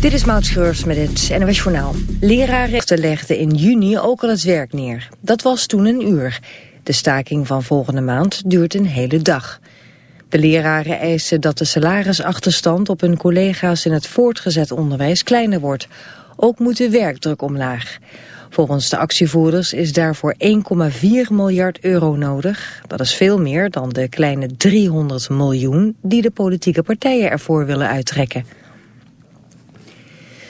Dit is Maud Schreurs met het NOS Journaal. Leraren legden in juni ook al het werk neer. Dat was toen een uur. De staking van volgende maand duurt een hele dag. De leraren eisen dat de salarisachterstand op hun collega's in het voortgezet onderwijs kleiner wordt. Ook moet de werkdruk omlaag. Volgens de actievoerders is daarvoor 1,4 miljard euro nodig. Dat is veel meer dan de kleine 300 miljoen die de politieke partijen ervoor willen uittrekken.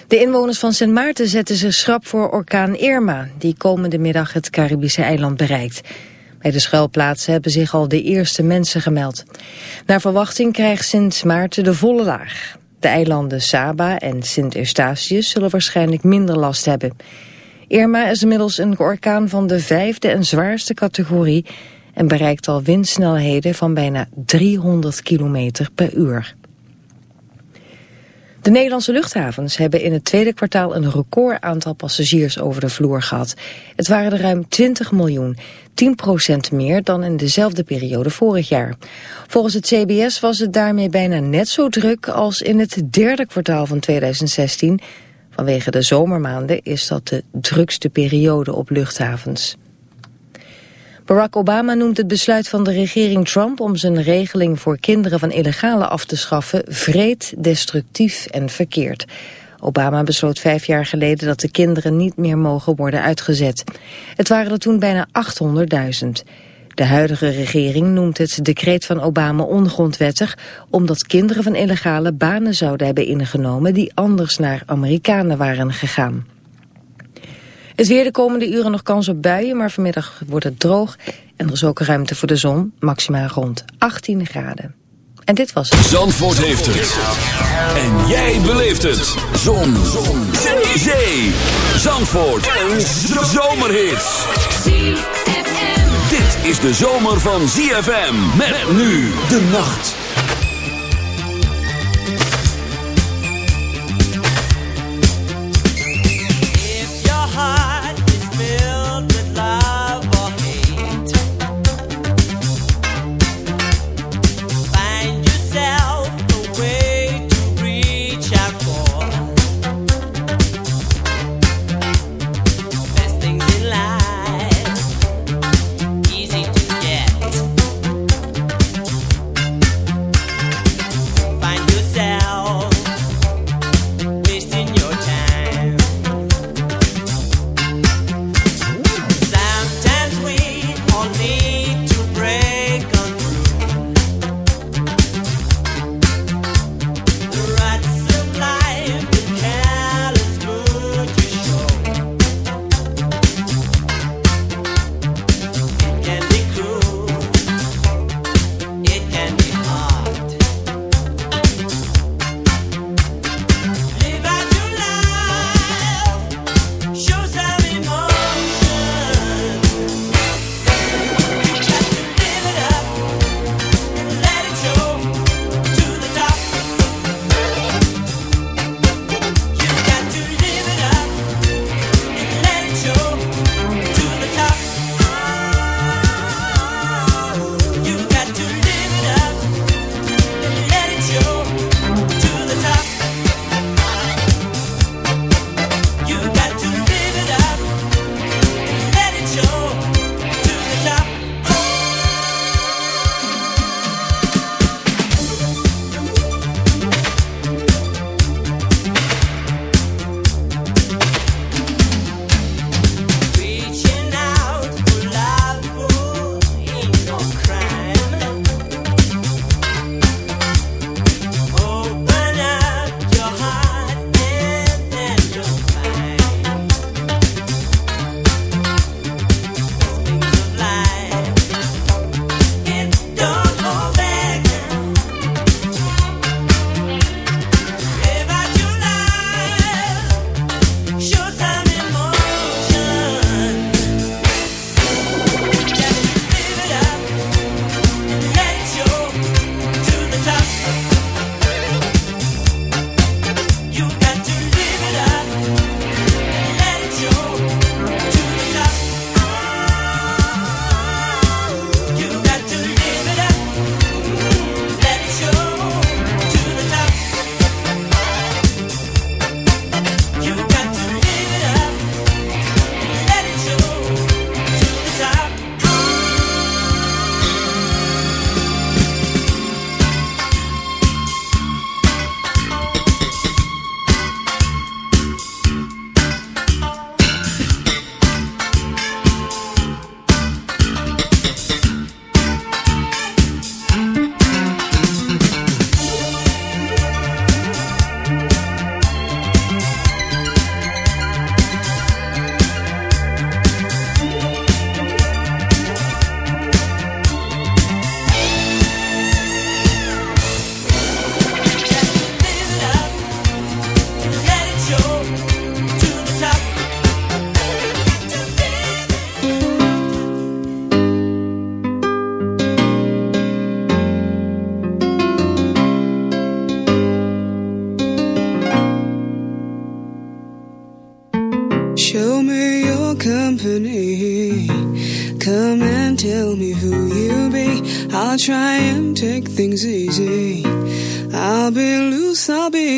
De inwoners van Sint Maarten zetten zich schrap voor orkaan Irma... die komende middag het Caribische eiland bereikt. Bij de schuilplaatsen hebben zich al de eerste mensen gemeld. Naar verwachting krijgt Sint Maarten de volle laag. De eilanden Saba en Sint Eustatius zullen waarschijnlijk minder last hebben. Irma is inmiddels een orkaan van de vijfde en zwaarste categorie... en bereikt al windsnelheden van bijna 300 km per uur. De Nederlandse luchthavens hebben in het tweede kwartaal een record aantal passagiers over de vloer gehad. Het waren er ruim 20 miljoen, 10% meer dan in dezelfde periode vorig jaar. Volgens het CBS was het daarmee bijna net zo druk als in het derde kwartaal van 2016. Vanwege de zomermaanden is dat de drukste periode op luchthavens. Barack Obama noemt het besluit van de regering Trump om zijn regeling voor kinderen van illegale af te schaffen vreed, destructief en verkeerd. Obama besloot vijf jaar geleden dat de kinderen niet meer mogen worden uitgezet. Het waren er toen bijna 800.000. De huidige regering noemt het decreet van Obama ongrondwettig... omdat kinderen van illegale banen zouden hebben ingenomen... die anders naar Amerikanen waren gegaan. Het weer de komende uren nog kans op buien, maar vanmiddag wordt het droog. En er is ook ruimte voor de zon, maximaal rond 18 graden. En dit was het. Zandvoort heeft het. En jij beleeft het. Zon. zon. Zee. Zee. Zandvoort. Een zomerhit. Dit is de zomer van ZFM. Met nu de nacht.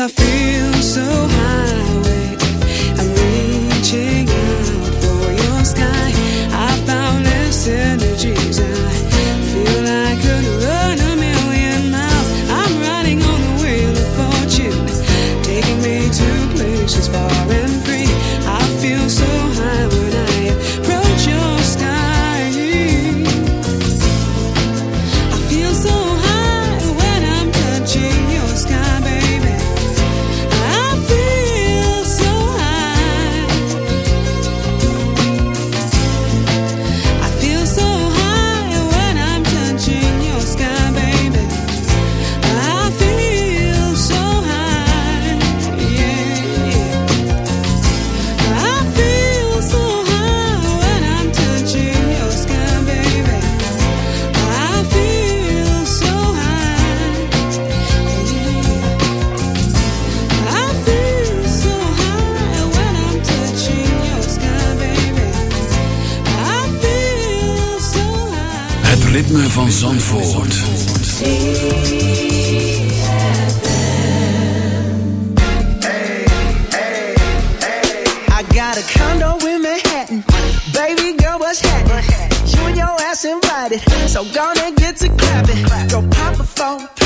I feel so high. ritme van Zandvoort. I got a condo in Manhattan. Baby girl, what's? You and your ass invited. So gonna get to clapping. Go pop a phone.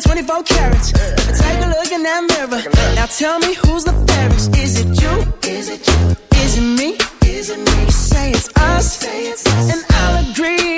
shine 24 carats. Uh, take a look in that mirror. Now tell me who's the fairest. Is it you? Is it you? Is it me? Is it me? You say it's us, say it's us. and I'll agree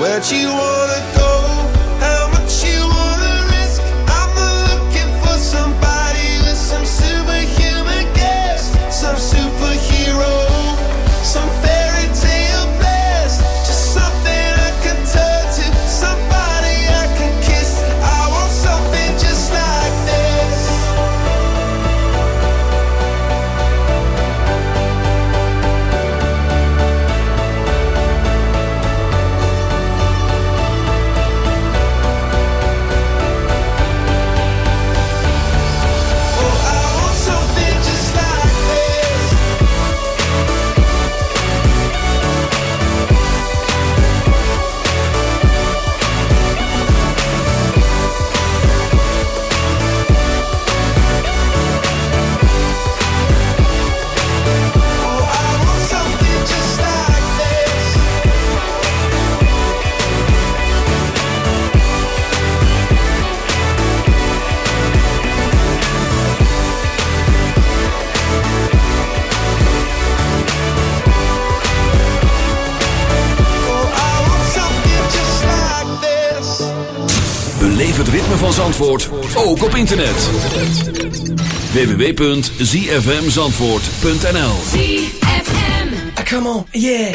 where'd you want van Zandvoort ook op internet. www.zfmzandvoort.nl ZFM ah, Come on, yeah.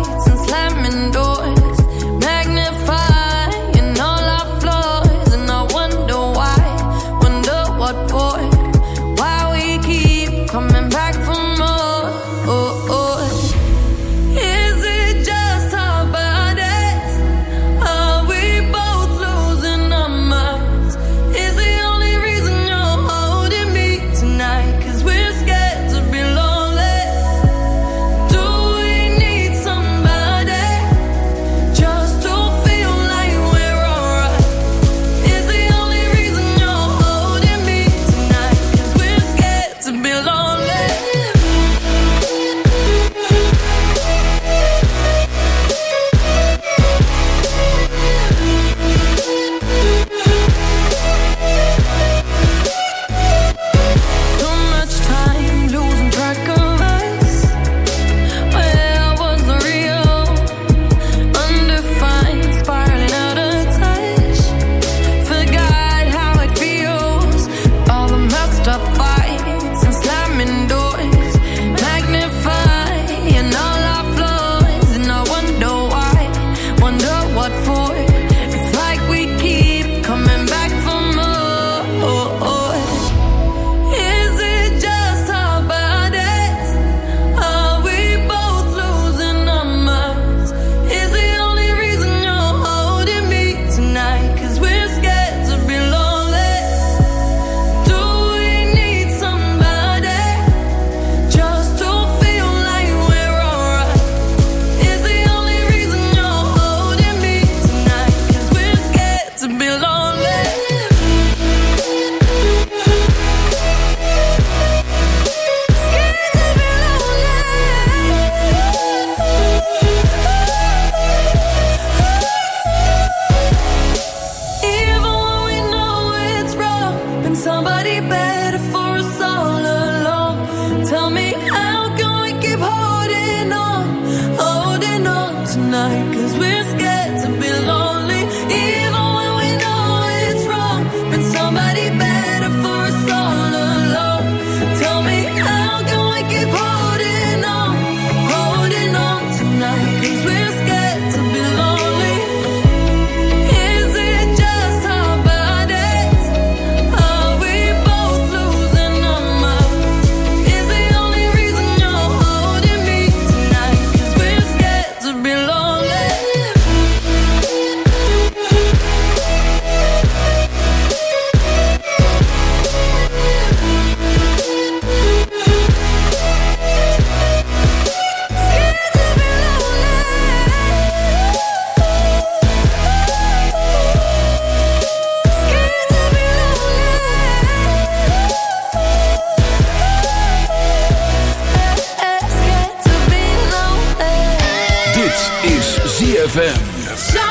is ZFM.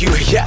you. Yeah,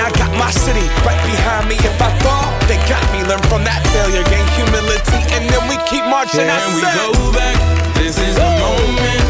I got my city right behind me. If I fall, they got me. Learn from that failure, gain humility, and then we keep marching. I Can we go back? This is the moment.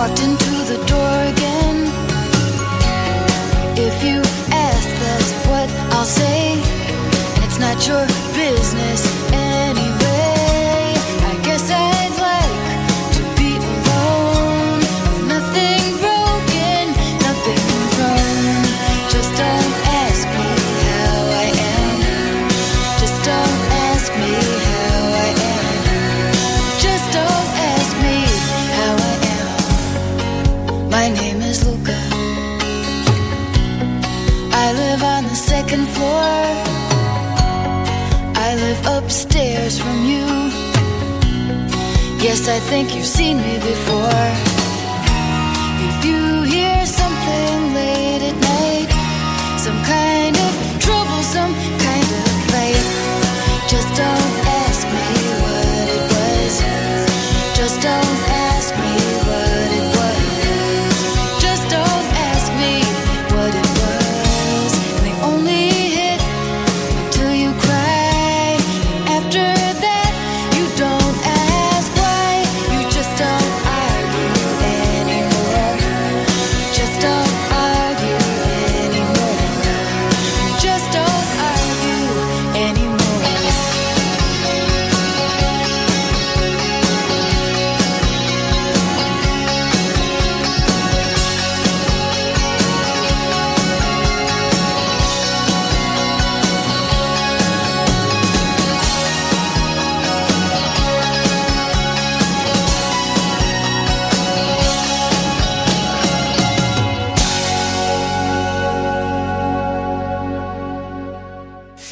Walked into